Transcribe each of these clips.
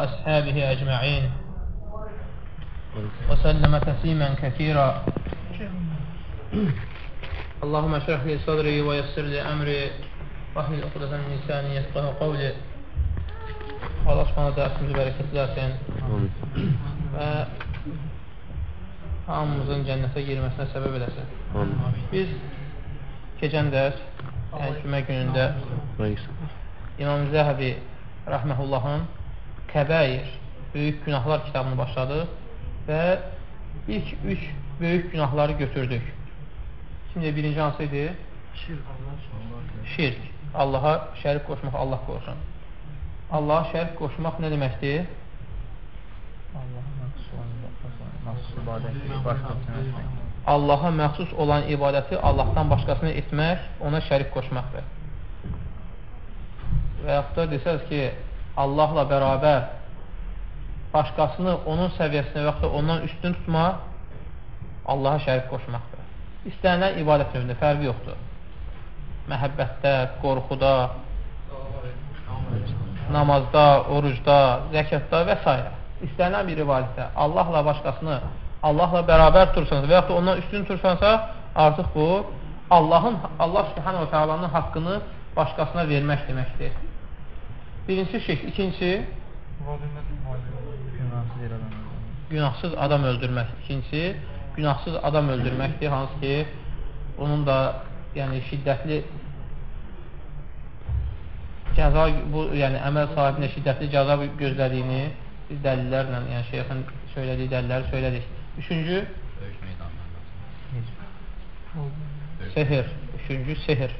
وأصحابه أجمعين وسلم تسليما كثيرا اللهم اشرح لي صدري ويسر لي أمري واحلل عقدة من لساني يفقه قولي Allah subhanahu dərsimizi bərəkətləsin və hamımızın cənnətə girməsinə səbəb eləsin. Biz keçən dərs, yəni cümə günündə İmam Zəhəbi rəhməhullahın Kəbəir, böyük günahlar kitabını başladıq və ilk üç böyük günahları götürdük. Şimdi birinci hansı idi? Şirk. Şirk. Allaha şərik qoşmaq, Allah qorusun. Allaha şərik qoşmaq nə deməkdir? Allaha məxsus olan ibadəti Allahdan başqasını etmək, ona şərik qoşmaqdır. Və yaxud da desəz ki, Allahla bərabər başqasını onun səviyyəsində və yaxud da ondan üstün tutmaq Allaha şərik qoşmaqdır. İstənilən ibadət növündə fərqi yoxdur. Məhəbbətdə, qorxuda, namazda, orucda, zəkatda və s. İstənilən bir ibadətdə Allahla başqasını Allahla bərabər tursansa və yaxud da ondan üstün tursansa, artıq bu Allahın Allah Subhanahu Taala'nın haqqını başqasına vermək deməkdir. Birincisi şirk, ikincisi günahsız adam öldürmək. İkincisi günahsız adam öldürməkdir, hansı ki bunun da yəni şiddətli cəza bu yəni əməl sahibinə şiddətli cəza gözlədiyini biz dəlillərlə, yəni şeyxin söylədiyi dəlilləri söylədik. Üçüncü sehir. Üçüncü sehir.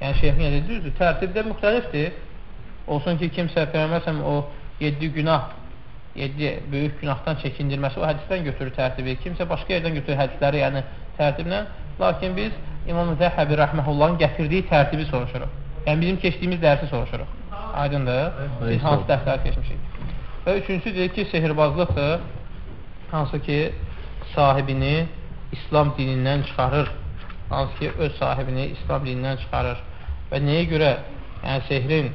Yəni şeyxin yəni düzdür, tərtibdə müxtəlifdir. Olsun ki, kimsə Peyğəmbərsəm o 7 günah 7 böyük günahdan çəkindirməsi o hədisdən götürür tərtibi. Kimsə başqa yerdən götürür hədisləri, yəni tərtiblə. Lakin biz İmam Zəhəbi rəhməhullahın gətirdiyi tərtibi soruşuruq. Yəni bizim keçdiyimiz dərsi soruşuruq. Aydındır? Biz hansı dərslər keçmişik? Və üçüncüsü deyir ki, sehirbazlıqdır. Hansı ki, sahibini İslam dinindən çıxarır. Hansı ki, öz sahibini İslam dinindən çıxarır. Və nəyə görə yəni sehrin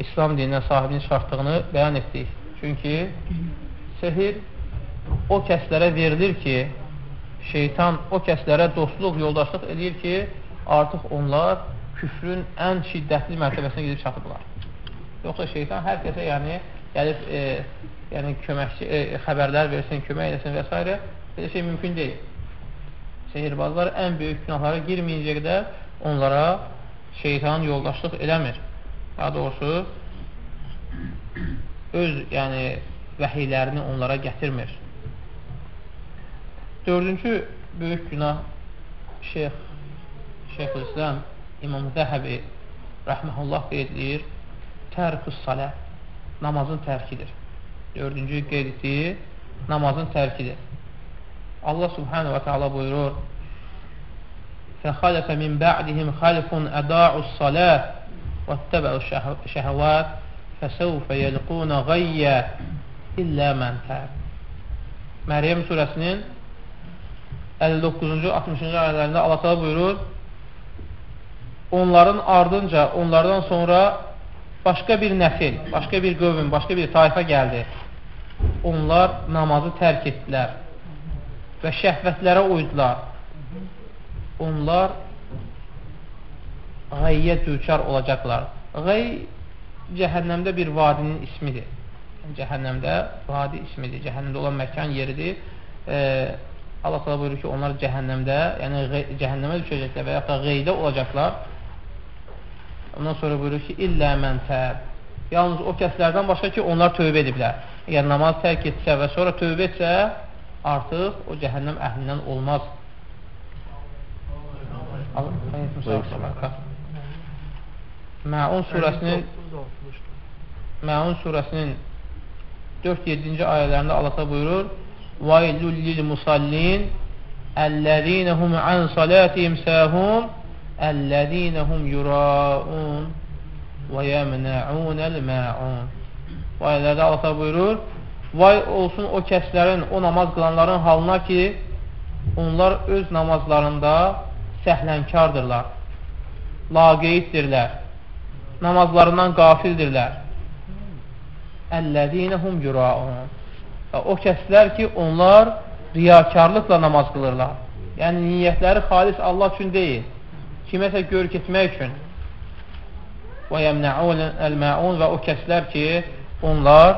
İslam dinindən sahibini çıxartdığını bəyan etdik. Çünki sehir o kəslərə verilir ki, şeytan o kəslərə dostluq, yoldaşlıq edir ki, artıq onlar küfrün ən şiddətli mərtəbəsinə gedib çatıblar. Yoxsa şeytan hər kəsə yəni gəlib e, yəni köməkçi e, xəbərlər versin, kömək eləsin və s. belə şey mümkün deyil. Sehirbazlar ən böyük günahlara girməyincə qədər onlara şeytan yoldaşlıq eləmir Daha doğrusu öz yəni vəhiylərini onlara gətirmir. Dördüncü böyük günah Şeyx Şeyxülislam İmam Zəhəbi rəhməhullah qeydləyir tərqü salə namazın tərkidir. Dördüncü qeyd etdiyi namazın tərkidir. Allah subhanahu wa ta'ala buyurur فَخَلَفَ مِنْ بَعْدِهِمْ خَلْفٌ أَدَاعُوا الصَّلَاةِ وَاتَّبَعُوا الشَّهَوَاتِ فَسَوْفَ يَلْقُونَ غَيَّ إِلَّا مَنْ تَابِ Məryəm surəsinin 59-cu 60-cı ayələrində Allah təala buyurur: Onların ardınca, onlardan sonra başqa bir nəsil, başqa bir qövm, başqa bir tayfa gəldi. Onlar namazı tərk etdilər və şəhvətlərə uydular. Onlar qayyə düçar olacaqlar. Qay cəhənnəmdə bir vadinin ismidir. Cəhənnəmdə vadi ismidir. Cəhənnəmdə olan məkan yeridir. E, Allah təala buyurur ki, onlar cəhənnəmdə, yəni cəhənnəmə düşəcəklər və yaxud da qeydə olacaqlar. Ondan sonra buyurur ki, illə mən təb. Yalnız o kəslərdən başqa ki, onlar tövbə ediblər. Əgər namaz tərk etsə və sonra tövbə etsə, artıq o cəhənnəm əhlindən olmaz. Məun surəsinin Məun surəsinin 4-7-ci ayələrində Allah buyurur Vaylul lil musallin Əlləzinə hum an salatihim səhum Əlləzinə hum yuraun və yəmnəunəl məun Bu ayələrdə Allah buyurur Vay olsun o kəslərin, o namaz qılanların halına ki onlar öz namazlarında səhlənkardırlar laqeyiddirlər namazlarından qafildirlər Əlləzinəhum yuraun. O kəslər ki, onlar riyakarlıqla namaz qılırlar. Yəni, niyyətləri xalis Allah üçün deyil. Kiməsə gör getmək üçün. Və yəmnəun əl-məun və o kəslər ki, onlar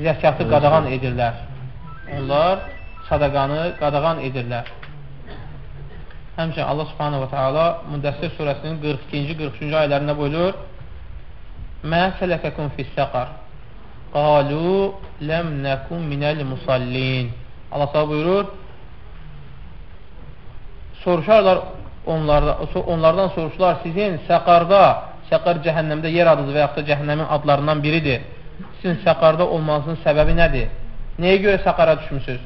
zəkatı qadağan edirlər. Onlar sadaqanı qadağan edirlər. Həmçin Allah subhanahu wa ta'ala Müddəssir surəsinin 42-ci, 43-cü ayələrində buyurur Mə sələkəkum fissəqar Qalu ləm nəkum minəl musallin Allah səhə buyurur soruşarlar onlarda, onlardan soruşlar sizin səqarda səqar cəhənnəmdə yer adıdır və yaxud da cəhənnəmin adlarından biridir sizin səqarda olmanızın səbəbi nədir? Nəyə görə səqara düşmüsünüz?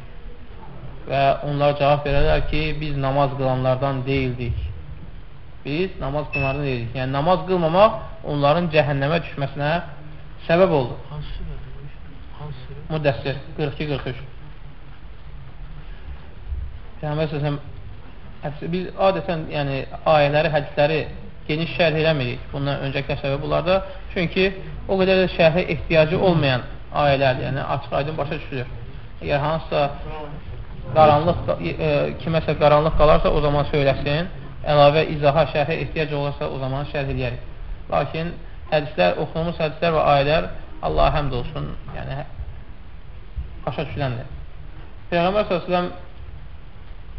Və onlar cavab verərlər ki, biz namaz qılanlardan deyildik. Biz namaz qılanlardan deyildik. Yəni, namaz qılmamaq onların cəhənnəmə düşməsinə səbəb oldu. Müddəssir 42-43 Peyğəmbər səsəm biz adətən yəni, ayələri, hədisləri geniş şərh eləmirik bundan öncəki səbəb bunlarda. Çünki o qədər də şərhə ehtiyacı olmayan ayələrdir. Yəni, açıq aydın başa düşülür. Əgər hansısa qaranlıq e, kiməsə qaranlıq qalarsa o zaman söyləsin. Əlavə izaha, şərhə ehtiyac olursa o zaman şərh edərik. Lakin hədislər, oxunulmuş hədislər və ayələr Allah həmd olsun, yəni başa düşüləndir. Peyğəmbər s.ə.v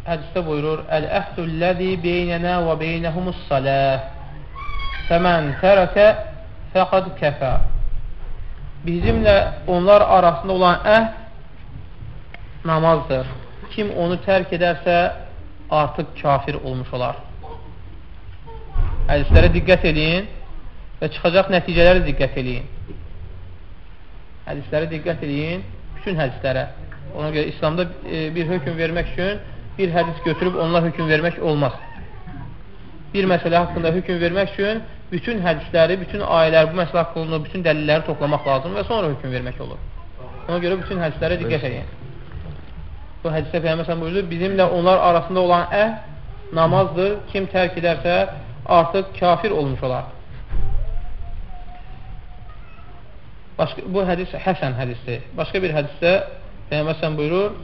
hədisdə buyurur Əl-əhdülləzi beynənə və beynəhumus saləh Fəmən tərəkə fəqad kəfə Bizimlə onlar arasında olan əhd namazdır kim onu tərk edərsə, artıq kafir olmuş olar. Hədislərə diqqət edin və çıxacaq nəticələrə diqqət edin. Hədislərə diqqət edin, bütün hədislərə. Ona görə İslamda e, bir hökm vermək üçün bir hədis götürüb onlara hökm vermək olmaz. Bir məsələ haqqında hökm vermək üçün bütün hədisləri, bütün ayələr, bu məsələ haqqında bütün dəlilləri toplamaq lazım və sonra hökm vermək olur. Ona görə bütün hədislərə diqqət edin. Bu hədisdə Peyğəmbər buyurdu, bizimlə onlar arasında olan əhd namazdır. Kim tərk edərsə, artıq kafir olmuş olar. Başqa, bu hədis həsən hədisdir. Başqa bir hədisdə Peyğəmbər buyurur,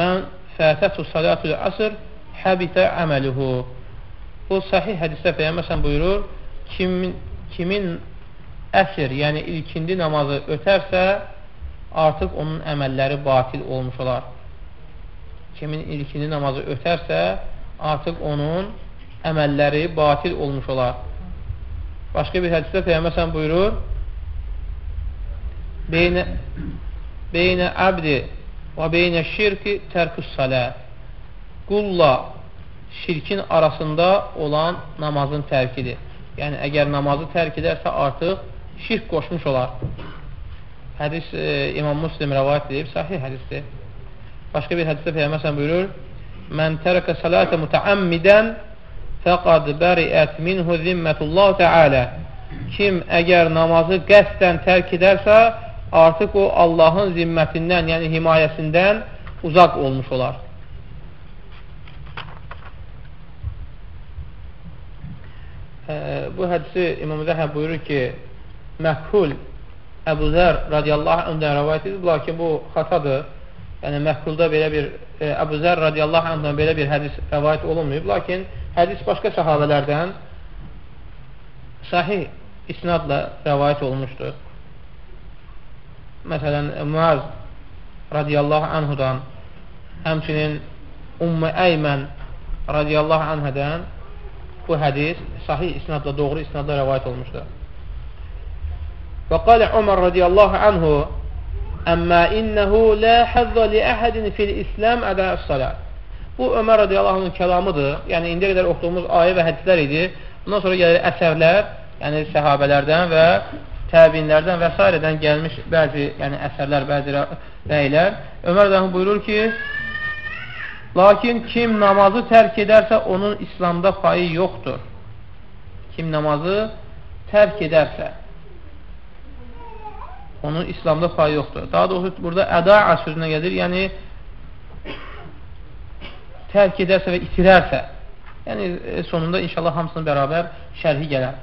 Mən fətətu salatul asr həbitə əməluhu. Bu sahih hədisdə Peyğəmbər buyurur, kimin, kimin əsr, yəni ilkindi namazı ötərsə, artıq onun əməlləri batil olmuş olar kimin ilkini namazı ötərsə, artıq onun əməlləri batil olmuş olar. Başqa bir hədisdə Peyyəməsən buyurur, Beynə, beynə əbdi və beynə şirki tərkus salə Qulla şirkin arasında olan namazın tərkidir. Yəni, əgər namazı tərk edərsə, artıq şirk qoşmuş olar. Hədis e, İmam Muslim rəvayət edib, sahih hədisdir. Başqa bir hədisdə Peyğəmbər buyurur: "Mən tərəkə salata mutaammidən fəqad bəriət minhu zimmetullah Teala." Kim əgər namazı qəsdən tərk edərsə, artıq o Allahın zimmətindən, yəni himayəsindən uzaq olmuş olar. Ə, bu hədisi İmam Zəhəb buyurur ki, məkhul Əbu Zər radiyallahu anh rəvayət edir, lakin bu xatadır yəni məhkulda belə bir e, Əbu Zər radiyallahu anhdan belə bir hədis rəvayət olunmayıb, lakin hədis başqa səhabələrdən sahih isnadla rəvayət olunmuşdur. Məsələn, Muaz radiyallahu anhudan, həmçinin Ümmü Əymən radiyallahu anhədən bu hədis sahih isnadla, doğru isnadla rəvayət olmuşdur. Və qalə Umar radiyallahu anhu Əmmə innəhu lə həzzə li əhədin fil İslam ədəs salat. Bu Ömər radiyallahu anhın kəlamıdır. Yəni indiyə qədər oxuduğumuz ayə və hədislər idi. Bundan sonra gəlir əsərlər, yəni səhabələrdən və təbinlərdən və s. gəlmiş bəzi yəni əsərlər, bəzi rəylər. Ömər radiyallahu buyurur ki, lakin kim namazı tərk edərsə, onun İslamda payı yoxdur. Kim namazı tərk edərsə, onun İslamda payı yoxdur. Daha doğrusu burada ədaa sözünə gəlir, yəni tərk edərsə və itirərsə, yəni e, sonunda inşallah hamısının bərabər şərhi gələr.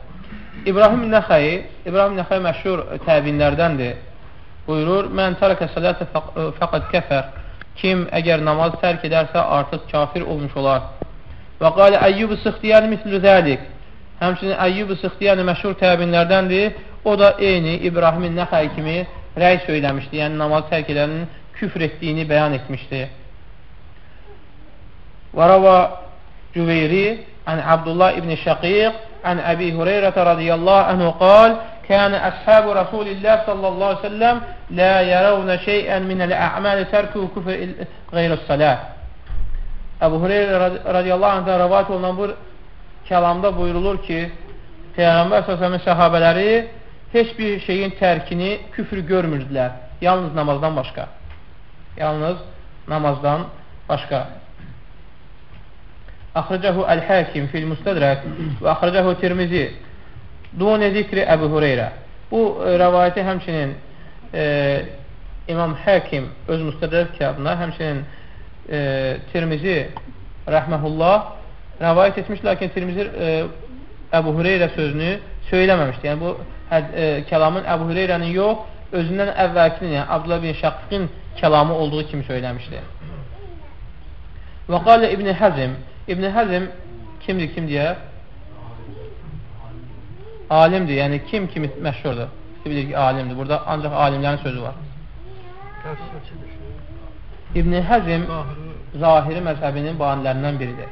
İbrahim Nəxəyi, İbrahim Nəxəyi məşhur təbinlərdəndir. buyurur, mən tərəkə sələtə fəqət kəfər. Kim əgər namaz tərk edərsə, artıq kafir olmuş olar. Və qalə Əyyub-ı Sıxtiyəni mislü zəlik. Həmçinin Əyyub-ı Sıxtiyəni məşhur təbinlərdəndir. O da eyni İbrahimin Nəxəy kimi rəy söyləmişdi. Yəni, namaz tərk edənin küfr etdiyini bəyan etmişdi. Və rava Cüveyri ən Abdullah ibn Şəqiq ən Əbi Hüreyrətə radiyallahu anhu qal كان أصحاب رسول الله صلى الله عليه وسلم لا يرون شيئا من الأعمال تركه كفر غير الصلاة Əbu Hureyra radiyallahu anhdan rəvat olunan bu kəlamda buyurulur ki, Peyğəmbər səsəmin səhabələri heç bir şeyin tərkini küfr görmürdülər. Yalnız namazdan başqa. Yalnız namazdan başqa. Axrıcahu Əl-Həkim fil-Müstədrək və axrıcahu Tirmizi Dune zikri Əbu Hureyrə. Bu e, rəvayəti həmçinin e, İmam Həkim öz müstədrək kitabında, həmçinin e, Tirmizi rəhməhullah rəvayət etmiş, lakin Tirmizi e, Əbu Hureyrə sözünü söyləməmişdir. Yəni bu hə, e, kəlamın Əbu Hureyrənin yox, özündən əvvəlkinin, yəni Abdullah bin Şəqqin kəlamı olduğu kimi söyləmişdir. Və qalə İbn Həzm, İbn Həzm kimdir, kim deyər? alimdir. Yəni kim kimi məşhurdur? Bilir ki, alimdir. Burada ancaq alimlərin sözü var. İbn Həzm zahiri məzhəbinin banilərindən biridir.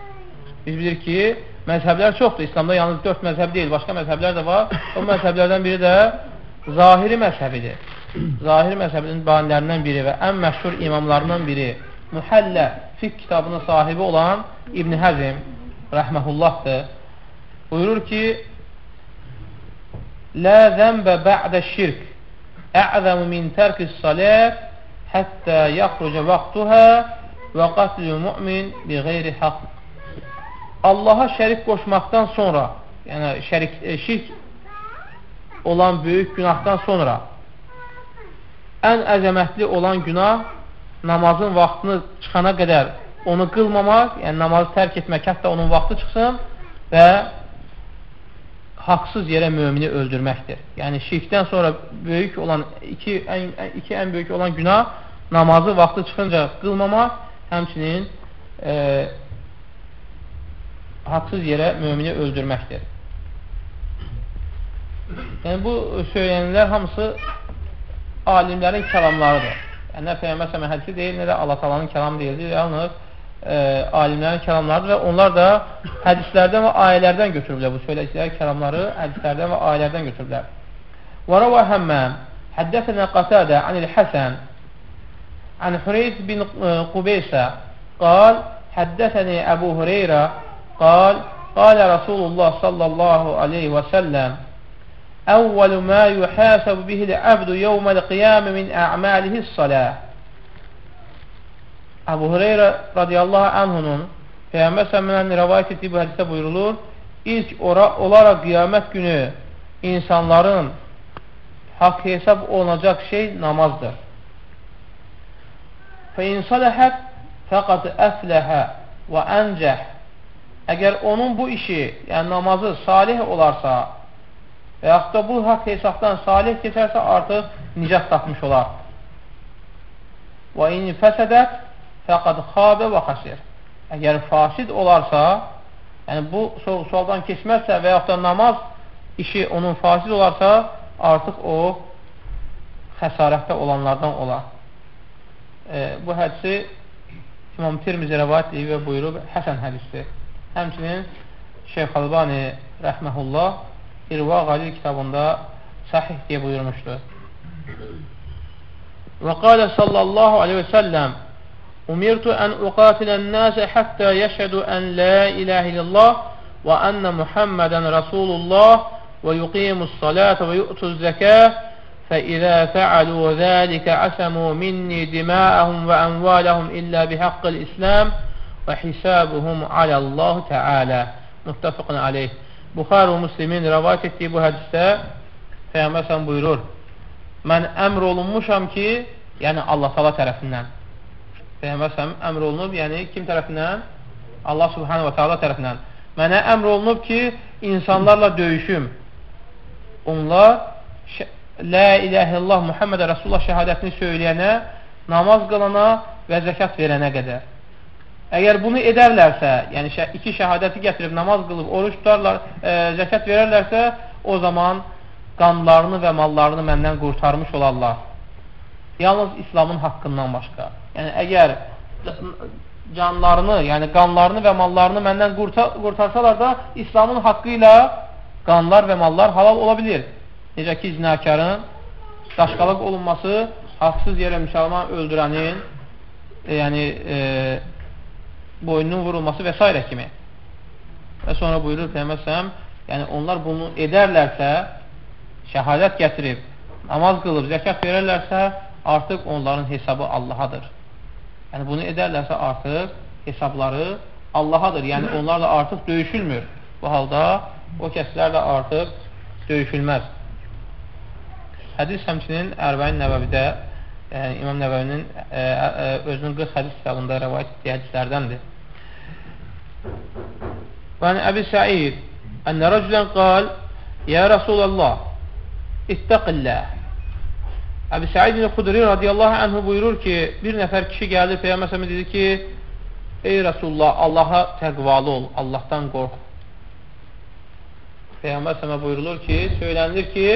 Biz bilir ki, Məzhəblər çoxdur. İslamda yalnız 4 məzhəb deyil, başqa məzhəblər də var. O məzhəblərdən biri də zahiri məzhəbidir. Zahiri məzhəbinin banilərindən biri və ən məşhur imamlarından biri Mühəllə fiqh kitabının sahibi olan İbn Həzm rəhməhullahdır. Buyurur ki: "Lə zənbə ba'də şirk ə'zəmu min tərkis salat hətta yəxrucə vaxtuha və qatlü mümin bi qeyri haqq." Allaha şərik qoşmaqdan sonra, yəni şərik, e, şirk olan böyük günahdan sonra ən əzəmətli olan günah namazın vaxtını çıxana qədər onu qılmamaq, yəni namazı tərk etmək, hətta onun vaxtı çıxsın və haqsız yerə mömini öldürməkdir. Yəni şirkdən sonra böyük olan iki ən, iki ən böyük olan günah namazı vaxtı çıxınca qılmamaq, həmçinin e, haqsız yerə mömini öldürməkdir. Yəni bu söylənilər hamısı alimlərin kəlamlarıdır. Yəni nə Peyğəmbər hədisi deyil, nə də Allah Taala'nın kəlamı deyildir. Yalnız e, alimlərin kəlamlarıdır və onlar da hədislərdən və ayələrdən götürüblər. Bu söylədikləri kəlamları hədislərdən və ayələrdən götürüblər. Və rəvə həmməm həddəsənə qatədə anil həsən an Hüreyt bin Qubeysə qal həddəsəni Əbu Hüreyrə qal qalə Rasulullah sallallahu aleyhi və səlləm أول ما يحاسب به العبد يوم القيامة من أعماله الصلاة Əbu Hüreyrə radiyallahu anhunun Peyğəmbər səmminən rəvayət etdiyi bu hədisdə buyurulur, ilk ora, olaraq qiyamət günü insanların haqq hesab olunacaq şey namazdır. Fəin saləhət fəqat əfləhə və əncəh Əgər onun bu işi, yəni namazı salih olarsa və yaxud da bu haqq hesabdan salih keçərsə, artıq nicat tapmış olar. Və in fəsədət fəqad xabə və xəsir. Əgər fasid olarsa, yəni bu sualdan keçməzsə və yaxud da namaz işi onun fasid olarsa, artıq o xəsarətdə olanlardan olar. E, bu hədisi İmam Tirmizi rəvayət edib və buyurub, həsən hədisdir. Həmçinin Şeyx Albani rəhməhullah İrva Qalil kitabında sahih deyə buyurmuşdur. Və qalə sallallahu aleyhi və səlləm Umirtu ən uqatilən nəsə həttə yəşhədu ən la ilahe illallah və ənə Muhammədən Rasulullah və yuqimus salata və yu'tuz zəkəh فإذا فعلوا ذلك عسموا مني دماءهم وأموالهم إلا بحق الإسلام və hisabuhum alallahu təalə muttafaqın aleyh Buxar və Müslimin rəvat etdiyi bu hədisdə Peyyəmbər sən buyurur. Mən əmr olunmuşam ki yəni Allah tala tərəfindən Peyyəmbər sən əmr olunub yəni kim tərəfindən? Allah subhanə və teala tərəfindən mənə əmr olunub ki insanlarla döyüşüm onlar Lə iləhə illah Muhammedə Rasulullah şəhadətini söyləyənə namaz qılana və zəkat verənə qədər. Əgər bunu edərlərsə, yəni iki şəhadəti gətirib namaz qılıb, oruç tutarlar, e, zəkat verərlərsə, o zaman qanlarını və mallarını məndən qurtarmış olarlar. Yalnız İslamın haqqından başqa. Yəni, əgər canlarını, yəni qanlarını və mallarını məndən qurtar qurtarsalar da, İslamın haqqı ilə qanlar və mallar halal ola bilir. Necə ki, zinakarın daşqalıq olunması, haqsız yerə müsəlman öldürənin e, yəni e, boynunun vurulması və s. kimi. Və sonra buyurur Peyyəməsəm, yəni onlar bunu edərlərsə, şəhadət gətirib, namaz qılıb, zəkat verərlərsə, artıq onların hesabı Allahadır. Yəni bunu edərlərsə artıq hesabları Allahadır. Yəni onlarla artıq döyüşülmür. Bu halda o kəslərlə artıq döyüşülməz. Hədis həmçinin Ərbəin Nəvəvidə İmam Nəvəvinin e, e, özünün 40 hədis kitabında rəvayət etdiyi hədislərdəndir. Və Əbi Səid ənə rəculən qal Ya Rasulallah İttəqilləh Əbi Səid ibn Xudri radiyallahu anhu buyurur ki, bir nəfər kişi gəldi Peyğəmbər dedi ki, ey Rasulullah, Allaha təqvalı ol, Allahdan qorx. Peyğəmbər sənə buyurulur ki, söylənilir ki,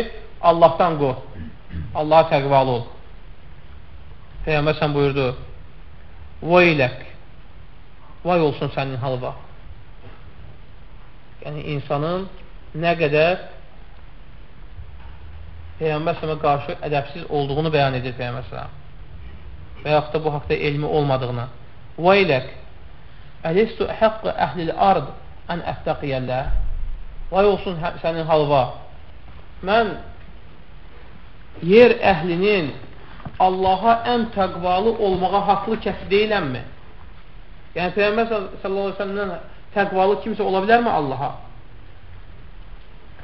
Allahdan qorx, Allaha təqvalı ol. Peyğəmbər sən buyurdu, Vaylək, vay olsun sənin halva. Yəni, insanın nə qədər Peyğəmbər sələmə qarşı ədəbsiz olduğunu bəyan edir Peyğəmbər sələm. Və yaxud da bu haqda elmi olmadığını. Vaylək, əlistu həqqı əhlil ard ən əftəqiyyəllə. Vay olsun hə, sənin halva. Mən yer əhlinin Allaha ən təqvalı olmağa haqlı kəsi deyiləmmi? Yəni, Peyğəmbər sallallahu aleyhi ve sellemdən təqvalı kimsə ola bilərmi Allaha?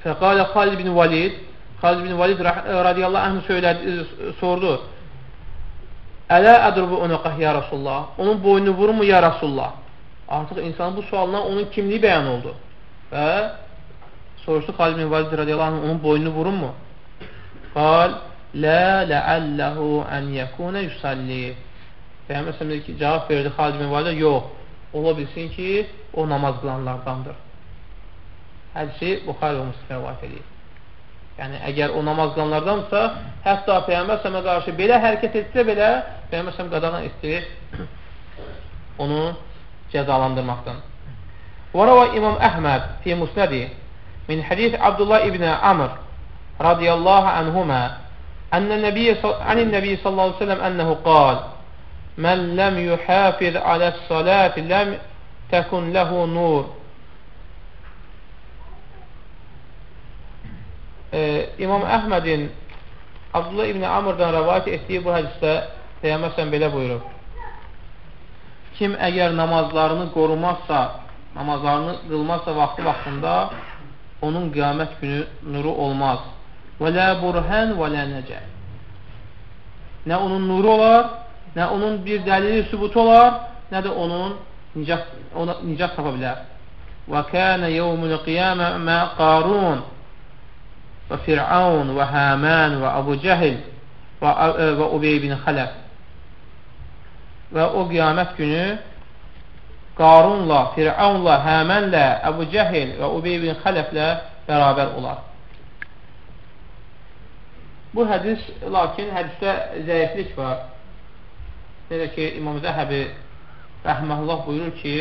Fəqalə Xalid bin Valid Xalid bin Valid radiyallahu anh söylədi, e, sordu. Ələ ədrubu unuqah ya Rasulullah. Onun boynunu vurmu ya Rasulullah? Artıq insanın bu sualına onun kimliyi bəyan oldu. Və soruşdu Xalid bin Valid radiyallahu anh onun boynunu vurunmu? Qal, La leallehu en yekune yusalli. Peygamber ki cevap verdi Halid bin Valide yok. Ola bilsin ki o namaz qılanlardandır. Hədisi Buxari və Müslim rivayet edir. Yəni əgər o namaz qılanlardansa, hətta Peyğəmbər sələmə qarşı belə hərəkət etsə belə Peyğəmbər sələm qadağan etdir onu cəzalandırmaqdan. Və rəva İmam Əhməd fi Musnədi min hədis Abdullah ibn Amr radiyallahu anhuma Ənnə nəbiyyə anin nəbiyyə sallallahu aleyhi ve sellem ənəhu qal: "Mən ləm yuhafiz aləs-salat ləm təkun lehu nur." Ee, İmam Əhmədin Abdullah ibn Amr'dan rəvayət etdiyi bu hədisdə Peyğəmbər belə buyurub: Kim əgər namazlarını qorumazsa, namazlarını qılmazsa vaxtı vaxtında onun qiyamət günü nuru olmaz. Və lə burhən və lə nəcə. Nə onun nuru olar, nə onun bir dəlili sübutu olar, nə də onun nicat, ona, nicat tapa bilər. Və kənə yevmül qiyamə mə qarun və Fir'aun və Həmən və Abu Cəhil və, e, və Ubey bin Xələf və o qiyamət günü Qarunla, Fir'aunla, Həmənlə, Əbu Cəhil və Ubey bin Xələflə bərabər olar. Bu hədis, lakin hədisdə zəiflik var. Necə ki, İmam Zəhəbi rəhməhullah buyurur ki,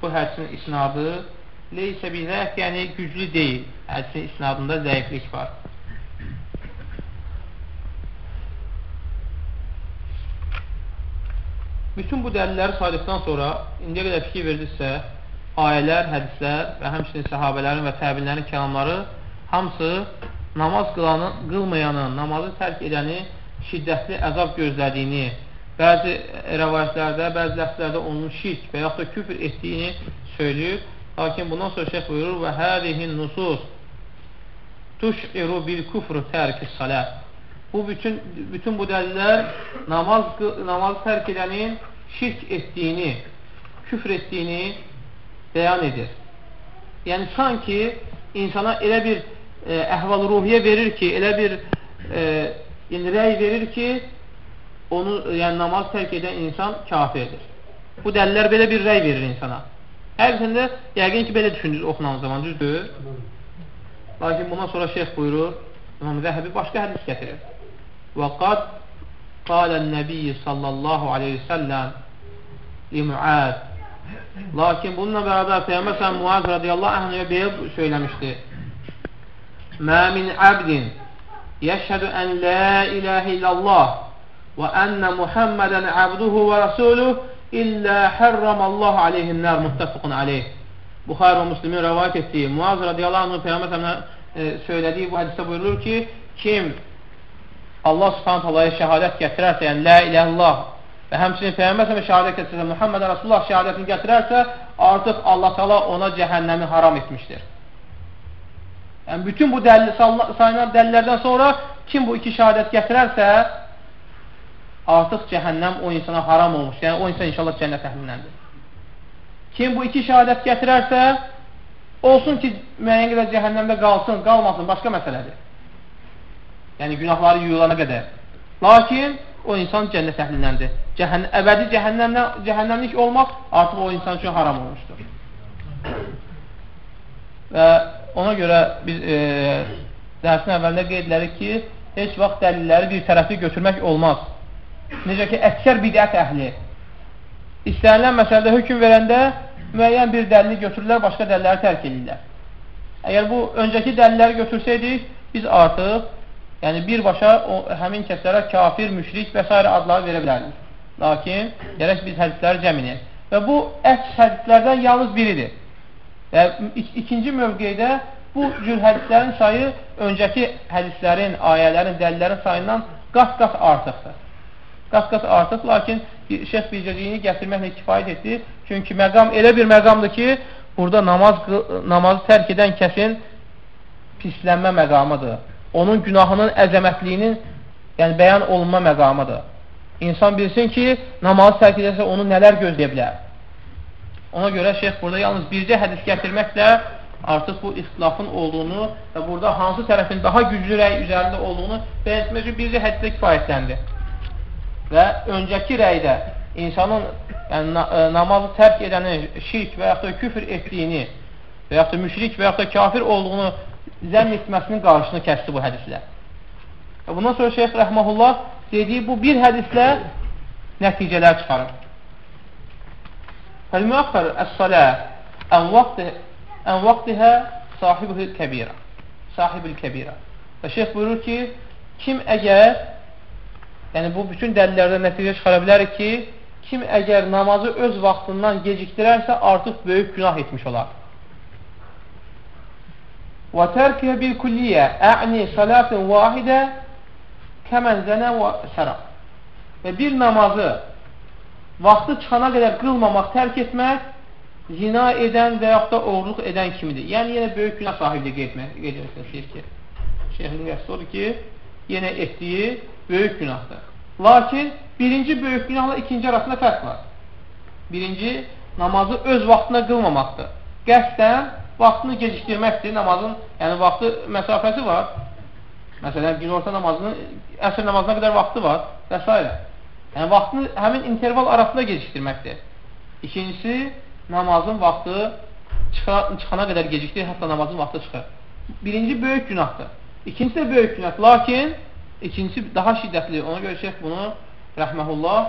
bu hədisin isnadı leysə bizəf, yəni güclü deyil. Hədisin isnadında zəiflik var. Bütün bu dəlilləri saydıqdan sonra indiyə qədər fikir verdiksə, ayələr, hədislər və həmçinin səhabələrin və təbinlərin kəlamları hamısı namaz qılanı, qılmayanın, namazı tərk edəni şiddətli əzab gözlədiyini, bəzi rəvayətlərdə, bəzi ləfslərdə onun şirk və yaxud da küfr etdiyini söyləyir Lakin bundan sonra şeyh buyurur və hədihin nusus tuş'iru bil kufru tərki salat. Bu bütün bütün bu dəlillər namaz namaz tərk edənin şirk etdiyini, küfr etdiyini bəyan edir. Yəni sanki insana elə bir e, əhval-ruhiyyə verir ki, elə bir e, yəni rəy verir ki, onu, yəni namaz tərk edən insan kafirdir. Bu dəlillər belə bir rəy verir insana. Həqiqətən yəqin ki, belə düşündünüz oxunan zaman, düzdür? Lakin bundan sonra şeyx buyurur, İmam Zəhəbi başqa hədis gətirir. Və qad qalən nəbiyyi sallallahu aleyhi səlləm li Muaz Lakin bununla bərabər Peyyəmbər sən Muaz radiyallahu anhəyə belə söyləmişdi. Mə min əbdin yəşhədu ən la iləhə illallah və ənə Muhammədən əbduhu və rəsuluh illə hərramallahu aleyhin nər muttəfiqun aleyh. Buxar və Müslimin rəvayət etdiyi Muaz radiyallahu anhə Peyyəmbər sənə e, söylədiyi bu hədisdə buyurulur ki, kim Allah subhanət halaya şəhadət gətirərsə, yəni la iləllah və həmçinin Peyyəmbər sənə şəhadət gətirərsə, Muhammed Rasulullah şəhadətini gətirərsə, artıq Allah təala ona cəhənnəmi haram etmişdir. Yəni, bütün bu dəlil, sayılan dəlillərdən sonra kim bu iki şəhadət gətirərsə, artıq cəhənnəm o insana haram olmuş. Yəni, o insan inşallah cənnət əhlindəndir. Kim bu iki şəhadət gətirərsə, olsun ki, müəyyən qədər cəhənnəmdə qalsın, qalmasın, başqa məsələdir. Yəni, günahları yuyulana qədər. Lakin, o insan cənnət əhlindəndir. Cəhənnəm, əbədi cəhənnəmdən, cəhənnəmlik olmaq artıq o insan üçün haram olmuşdur. Və ona görə biz e, dərsin əvvəlində qeyd edirik ki, heç vaxt dəlilləri bir tərəfli götürmək olmaz. Necə ki, əksər bidət əhli istənilən məsələdə hökum verəndə müəyyən bir dəlili götürürlər, başqa dəlilləri tərk edirlər. Əgər bu öncəki dəlilləri götürsəydik, biz artıq Yəni, birbaşa o, həmin kəslərə kafir, müşrik və s. adları verə bilərdik. Lakin, gərək biz hədisləri cəmin edək. Və bu əks hədislərdən yalnız biridir. Və ikinci mövqeydə bu cür hədislərin sayı öncəki hədislərin, ayələrin, dəlillərin sayından qat-qat artıqdır. Qat-qat artıq, lakin şeyh bircəliyini gətirməklə kifayət etdi. Çünki məqam elə bir məqamdır ki, burada namaz, namazı tərk edən kəsin pislənmə məqamıdır onun günahının əzəmətliyinin yəni bəyan olunma məqamıdır. İnsan bilsin ki, namazı tərk edərsə onu nələr gözləyə bilər. Ona görə şeyx burada yalnız bircə hədis gətirməklə artıq bu ixtilafın olduğunu və burada hansı tərəfin daha güclü rəy üzərində olduğunu bəyan etmək üçün bircə hədisdə kifayətləndi. Və öncəki rəydə insanın yəni, e, namazı tərk edənin şirk və yaxud da küfr etdiyini və yaxud da müşrik və yaxud da kafir olduğunu zənn etməsinin qarşısını kəsdi bu hədislə. Və bundan sonra Şeyx Rəhməhullah dediyi bu bir hədislə nəticələr çıxarır. Fəl-müəxxər əs-salə ən vaxtihə sahibül kəbirə. Sahibül kəbirə. Və şeyx buyurur ki, kim əgər, yəni bu bütün dəlillərdən nəticə çıxara bilər ki, kim əgər namazı öz vaxtından gecikdirərsə, artıq böyük günah etmiş olar. Və tərkə bil kulliyə ə'ni salatin vahidə kəmən zənə və səraq. Və bir namazı vaxtı çıxana qədər qılmamaq, tərk etmək zina edən və yaxud da oğurluq edən kimidir. Yəni, yenə böyük günah sahibliyi qeyd etmək istəyir ki, şeyhin qəsd odur ki, yenə etdiyi böyük günahdır. Lakin birinci böyük günahla ikinci arasında fərq var. Birinci, namazı öz vaxtına qılmamaqdır. Qəsdən vaxtını gecikdirməkdir, namazın, yəni vaxtı məsafəsi var. Məsələn, günorta namazının, əsr namazına qədər vaxtı var və s. Yəni, vaxtını həmin interval arasında gecikdirməkdir. İkincisi, namazın vaxtı çıxana qədər gecikdir, hətta namazın vaxtı çıxır. Birinci böyük günahdır. İkincisi də böyük günah. Lakin, ikincisi daha şiddətli. Ona görə şeyh bunu, rəhməhullah,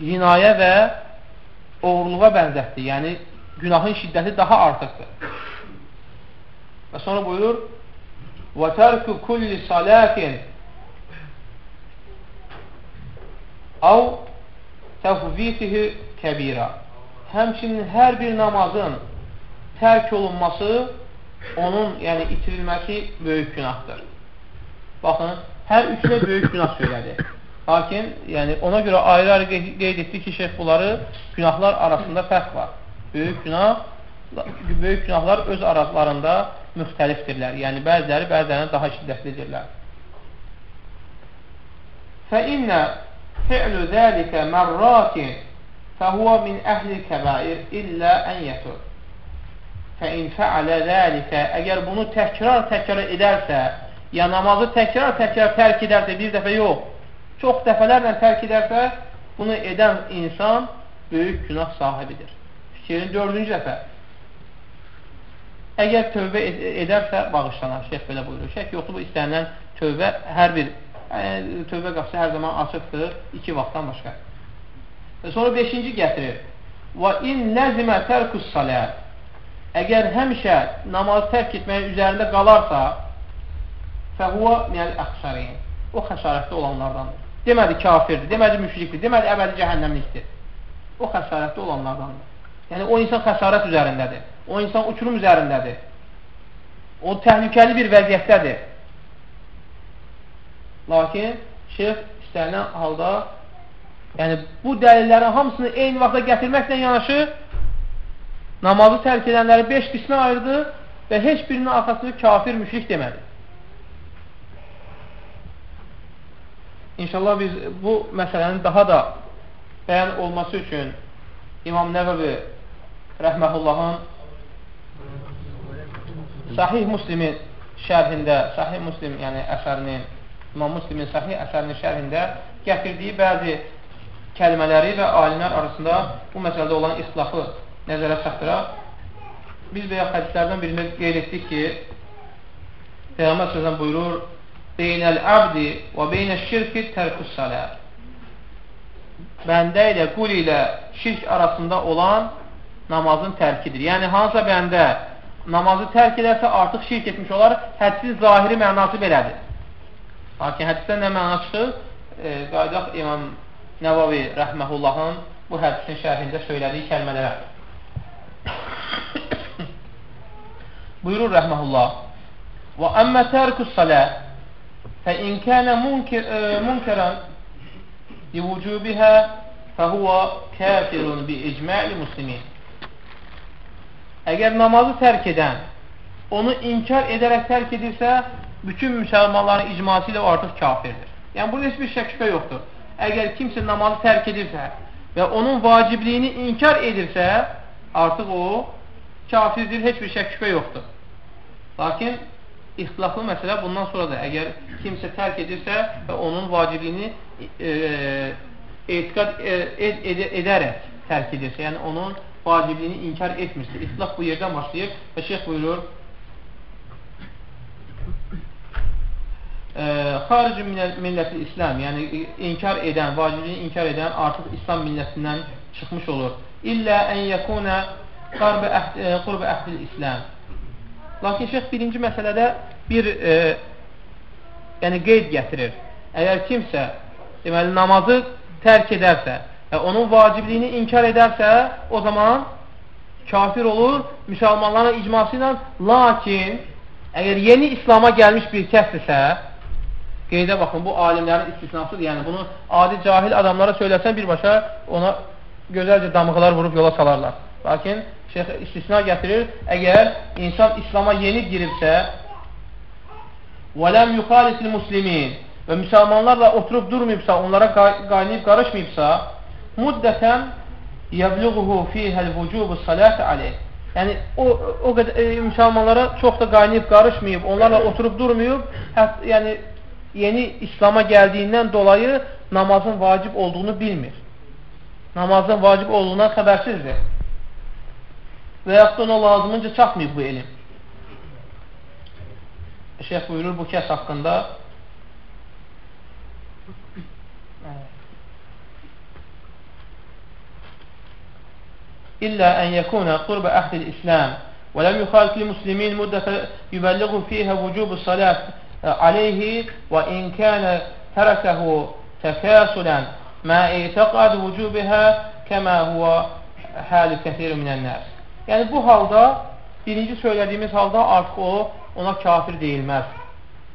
zinayə və oğurluğa bənzətdir. Yəni, günahın şiddəti daha artıqdır. Və sonra buyurur Və tərkü kulli salatin Av təhvitihi kəbirə. Həmçinin hər bir namazın tərk olunması onun, yəni itirilməsi böyük günahdır. Baxın, hər üçü də böyük günah söylədi. Lakin, yəni ona görə ayrı-ayrı qeyd etdi ki, şeyx bunları günahlar arasında fərq var. Böyük günah, böyük günahlar öz aralarında müxtəlifdirlər. Yəni bəziləri bəzilərinə daha şiddətlidirlər. Fə innə فِعْلُ ذَٰلِكَ مَرَّاتٍ فَهُوَ مِنْ أَهْلِ الْكَبَائِرِ إِلَّا أَنْ يَتُرْ فَإِنْ فَعَلَ ذَٰلِكَ Əgər bunu təkrar-təkrar edərsə, ya namazı təkrar-təkrar tərk edərsə, bir dəfə yox, çox dəfələrlə tərk edərsə, bunu edən insan böyük günah sahibidir. Fikrin dördüncü dəfə. Əgər tövbə edərsə, bağışlanar. Şeyh belə buyurur. Şeyh yoxdur, bu istənilən tövbə hər bir yəni, tövbə qapısı hər zaman açıqdır, iki vaxtdan başqa. Və sonra beşinci gətirir. Və in ləzimə tərkus salət Əgər həmişə namazı tərk etməyin üzərində qalarsa, fəhvə minəl əxsərin. O xəsarətli olanlardandır. Demədi kafirdir, demədi müşrikdir, demədi əbədi cəhənnəmlikdir. O xəsarətli olanlardandır. Yəni, o insan xəsarət üzərindədir. O insan uçurum üzərindədir. O təhlükəli bir vəziyyətdədir. Lakin şeyx istənilən halda yəni bu dəlillərin hamısını eyni vaxtda gətirməklə yanaşı namazı tərk edənləri 5 qismə ayırdı və heç birinin arxasını kafir, müşrik demədi. İnşallah biz bu məsələnin daha da bəyan olması üçün İmam Nəvəvi rəhməhullahın Sahih Muslimin şərhində, Sahih Muslim yəni əsərinin İmam Müslimin sahih əsərinin şərhində gətirdiyi bəzi kəlmələri və alimlər arasında bu məsələdə olan islahı nəzərə çatdıraq. Biz və ya hədislərdən birində qeyd etdik ki, Peyğəmbər sözən buyurur, Beynəl əbdi və beynəl şirki tərkus salə. Bəndə ilə, qul ilə şirk arasında olan namazın tərkidir. Yəni, hansısa bəndə namazı tərk edərsə artıq şirk etmiş olar, hədsiz zahiri mənası belədir. Lakin hədisdən nə məna çıxır? E, qayıdaq İmam Nəvavi rəhməhullahın bu hədisin şərhində söylədiyi kəlmələrə. Buyurur rəhməhullah Və əmmə tərkus salə fə in kənə münkərən livücubihə fəhuvə kəfirun bi icməli muslimin Əgər namazı tərk edən onu inkar edərək tərk edirsə, bütün müsəlmanların icması ilə o artıq kafirdir. Yəni, burada heç bir şək şübhə yoxdur. Əgər kimsə namazı tərk edirsə və onun vacibliyini inkar edirsə, artıq o kafirdir, heç bir şək şübhə yoxdur. Lakin ixtilaflı məsələ bundan sonra da əgər kimsə tərk edirsə və onun vacibliyini e, e, etiqad e, ed, ed, edərək tərk edirsə, yəni onun vacibliyini inkar etmirsə, ixtilaf bu yerdən başlayır və şeyh buyurur, xarici milləti İslam, yəni inkar edən, vacibliyini inkar edən artıq İslam millətindən çıxmış olur. İllə ən yəkunə qurbə əhdil İslam. Lakin şeyx birinci məsələdə bir e, yəni qeyd gətirir. Əgər kimsə deməli, namazı tərk edərsə və onun vacibliyini inkar edərsə, o zaman kafir olur müsəlmanların icması ilə. Lakin əgər yeni İslama gəlmiş bir kəsdirsə, Qeydə baxın, bu alimlərin istisnasıdır. Yəni, bunu adi cahil adamlara söyləsən birbaşa ona gözəlcə damıqlar vurub yola salarlar. Lakin şeyx istisna gətirir, əgər insan İslama yeni giribsə وَلَمْ يُخَالِسِ الْمُسْلِمِينَ və müsəlmanlarla oturub durmayıbsa, onlara qaynayıb qarışmayıbsa, muddətən yəbluğuhu fihəl vücubu salati aleyh. Yəni, o, o qədər e, müsəlmanlara çox da qaynayıb qarışmayıb, onlarla oturub durmayıb, hət, yəni yeni İslama gəldiyindən dolayı namazın vacib olduğunu bilmir. Namazın vacib olduğundan xəbərsizdir. Və yaxud da ona lazımınca çatmayıb bu elm. Şeyh buyurur bu kəs haqqında İllə ən yəkuna qurba əhdil İslam və ləm yuxalif muslimin müddətə yübəlliğu fiyhə vücubu salat عليه وإن كان تركه تكاسلا ما اعتقد vücubiha kema huwa hali kəsir minən nəs. Yəni bu halda birinci söylədiyimiz halda artıq o ona kafir deyilməz.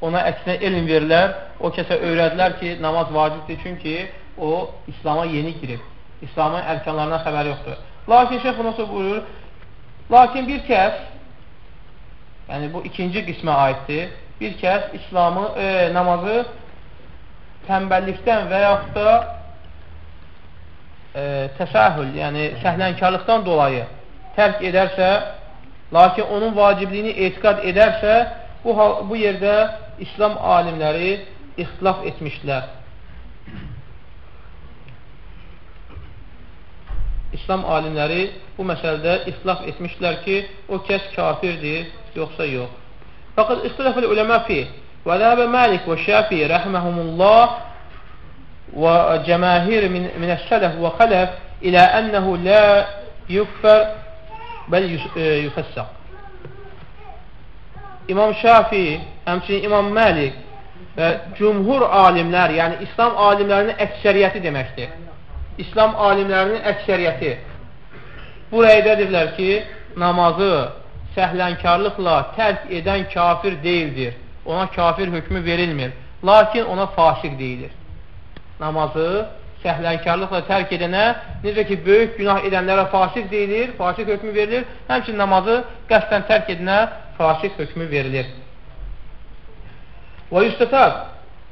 Ona əksinə elm verilər, o kəsə öyrədilər ki, namaz vacibdir çünki o İslama yeni girib. İslamın ərkanlarından xəbəri yoxdur. Lakin şeyh buna sonra buyurur, lakin bir kəs, yəni bu ikinci qismə aiddir, bir kəs İslamı, e, namazı tənbəllikdən və yaxud da e, təsahül, yəni səhlənkarlıqdan dolayı tərk edərsə, lakin onun vacibliyini etiqad edərsə, bu, bu yerdə İslam alimləri ixtilaf etmişlər. İslam alimləri bu məsələdə ixtilaf etmişlər ki, o kəs kafirdir, yoxsa yox. Fəqət ixtilafəl uləmə fi və ləbə Məlik və Şəfi rəhməhumullah və cəmahir min, minəs-sələf və xələf ilə ənəhu lə yukfər bəl yüfəssaq. İmam Şafi, həmçinin İmam Məlik və cümhur alimlər, yəni İslam alimlərinin əksəriyyəti deməkdir. İslam alimlərinin əksəriyyəti bu rəyədədirlər ki, namazı səhlənkarlıqla tərk edən kafir deyildir. Ona kafir hökmü verilmir. Lakin ona fasiq deyilir. Namazı səhlənkarlıqla tərk edənə, necə ki, böyük günah edənlərə fasiq deyilir, fasiq hökmü verilir, həmçin namazı qəsdən tərk edənə fasiq hökmü verilir. Və yüstətab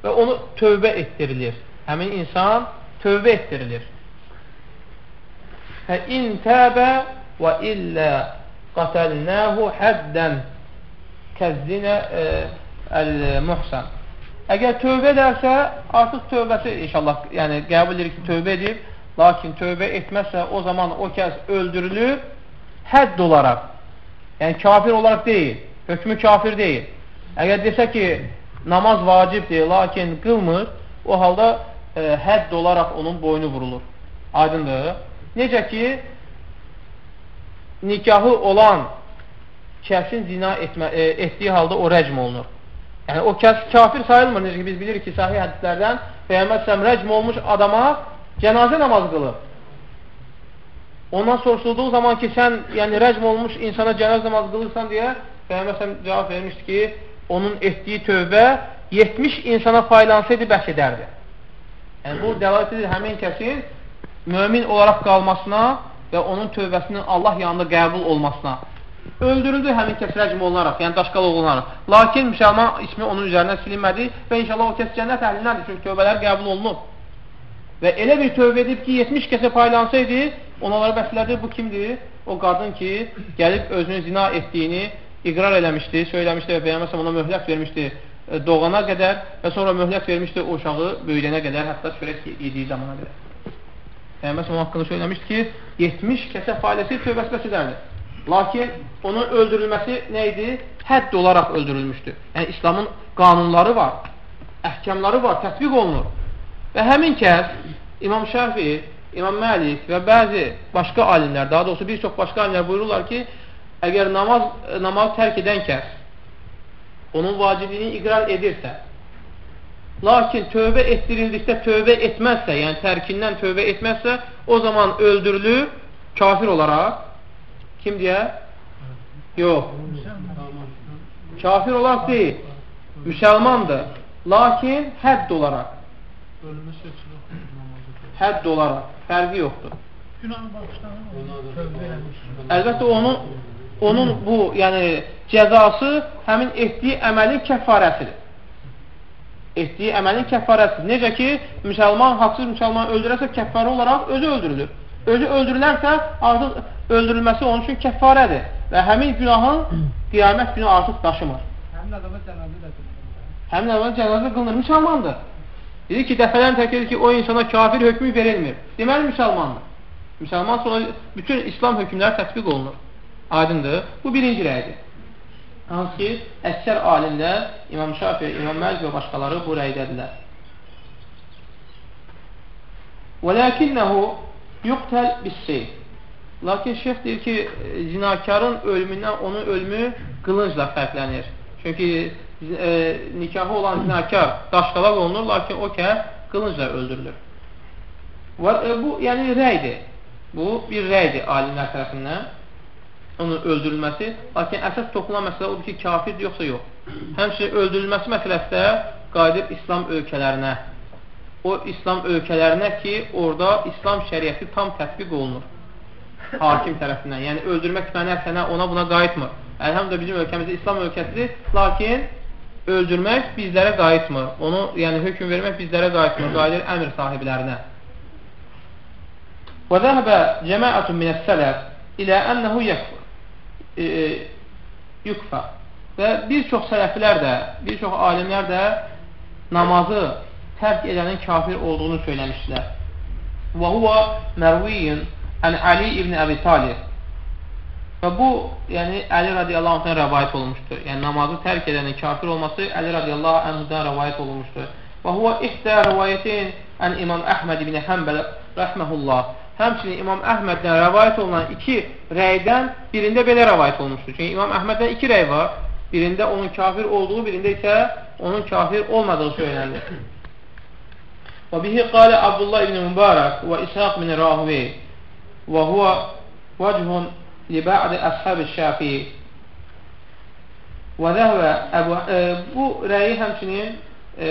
və onu tövbə etdirilir. Həmin insan tövbə etdirilir. Fə in təbə və illə qatəlnəhu həddən kəzzinə əl-muhsən. Əgər tövbə edərsə, artıq tövbəsi inşallah, yəni qəbul edir ki, tövbə edib, lakin tövbə etməzsə, o zaman o kəs öldürülür hədd olaraq. Yəni kafir olaraq deyil, hökmü kafir deyil. Əgər desə ki, namaz vacibdir, lakin qılmır, o halda e, hədd olaraq onun boynu vurulur. Aydındır. Necə ki, nikahı olan kəsin zina etmə, e, etdiyi halda o rəcm olunur. Yəni, o kəs kafir sayılmır. Necə ki, biz bilirik ki, sahih hədislərdən Peyyəmbər səhəm rəcm olmuş adama cənazə namazı qılıb. Ondan soruşulduğu zaman ki, sən yəni, rəcm olmuş insana cənazə namazı qılırsan deyə Peyyəmbər səhəm cavab vermişdi ki, onun etdiyi tövbə 70 insana paylansaydı bəs edərdi. Yəni, bu dəlalət edir həmin kəsin mömin olaraq qalmasına və onun tövbəsinin Allah yanında qəbul olmasına öldürüldü həmin kəs rəcm olunaraq, yəni daşqal olunaraq. Lakin müsəlman ismi onun üzərindən silinmədi və inşallah o kəs cənnət əhlindəndir, çünki tövbələr qəbul olunub. Və elə bir tövbə edib ki, 70 kəsə paylansaydı, onalara bəslədir, bu kimdir? O qadın ki, gəlib özünü zina etdiyini iqrar eləmişdi, söyləmişdi və Peyyəməsəm ona möhlət vermişdi e, doğana qədər və sonra möhlət vermişdi o uşağı böyüyənə qədər, hətta çörək yediyi zamana qədər. Peyyəməsəm onun haqqında söyləmişdi ki, 70 kəsə failəsi tövbəsi bəs edərdir. Lakin onun öldürülməsi nə idi? Hədd olaraq öldürülmüşdür. Yəni, İslamın qanunları var, əhkamları var, tətbiq olunur. Və həmin kəs İmam Şəfi, İmam Məlik və bəzi başqa alimlər, daha doğrusu bir çox başqa alimlər buyururlar ki, əgər namaz, namazı tərk edən kəs onun vacibliyini iqrar edirsə, lakin tövbə etdirildikdə tövbə etməzsə, yəni tərkindən tövbə etməzsə, o zaman öldürülür kafir olaraq Kim deyə? Yox. Kafir olaraq deyil. Müsəlmandır. Lakin hədd olaraq. Hədd olaraq. Fərqi yoxdur. Əlbəttə onun onun bu, yəni cəzası həmin etdiyi əməlin kəffarəsidir. Etdiyi əməlin kəffarəsidir. Necə ki, müsəlman haqsız müsəlman öldürərsə kəffarə olaraq özü öldürülür. Özü öldürülərsə artıq öldürülməsi onun üçün kəffarədir və həmin günahın qiyamət günü artıq daşımır. Həmin adama cənazə də Həmin adama cənazə qılınır, müsəlmandır. Dedi ki, dəfələn təkdir ki, o insana kafir hökmü verilmir. Deməli, müsəlmandır. Müsəlman sonra bütün İslam hökmləri tətbiq olunur. Aydındır. Bu birinci rəydir. Hansı ki, əksər alimlər, İmam Şafi, İmam Məlik və başqaları bu rəydədirlər. وَلَكِنَّهُ يُقْتَلْ بِالسَّيْفِ Lakin şeyx deyir ki, zinakarın ölümündən onun ölümü qılıncla fərqlənir. Çünki e, nikahı olan zinakar daşqalaq olunur, lakin o kəs qılıncla öldürülür. Və, e, bu, yəni rəydir. Bu, bir rəydir alimlər tərəfindən onun öldürülməsi. Lakin əsas toxunan məsələ odur ki, kafirdir yoxsa yox. Həmçinin öldürülməsi məsələsi də qayıdıb İslam ölkələrinə. O İslam ölkələrinə ki, orada İslam şəriəti tam tətbiq olunur hakim tərəfindən. Yəni, öldürmək mənə sənə ona buna qayıtmır. Əlhəmdə bizim ölkəmizdə İslam ölkəsidir, lakin öldürmək bizlərə qayıtmır. Onu, yəni hökm vermək bizlərə qayıtmır, qayıdır əmr sahiblərinə. Və zəhəbə cəmaətun minəs-sələf ilə ənəhu yəkfur. E, yukfa. Və bir çox sələflər də, bir çox alimlər də namazı tərk edənin kafir olduğunu söyləmişdilər. Və huva mərviyyün ən Ali ibn Əbi Talib. Və bu, yəni Əli radiyallahu anhdan rəvayət olunmuşdur. Yəni namazı tərk edənin kafir olması Əli radiyallahu anhdan rəvayət olunmuşdur. Və huva ihdə rəvayətin ən İmam Əhməd ibn Həmbəl rəhməhullah. Həmçinin İmam Əhməddən rəvayət olunan iki rəydən birində belə rəvayət olmuşdur. Çünki İmam Əhməddən iki rəy var. Birində onun kafir olduğu, birində isə onun kafir olmadığı söylənilir. Və bihi qalə Abdullah ibn Mübarək və İshaq min Rahvi və huvə vəchun li ba'di əshab-ı şəfi və zəhvə e, bu rəyi həmçinin e,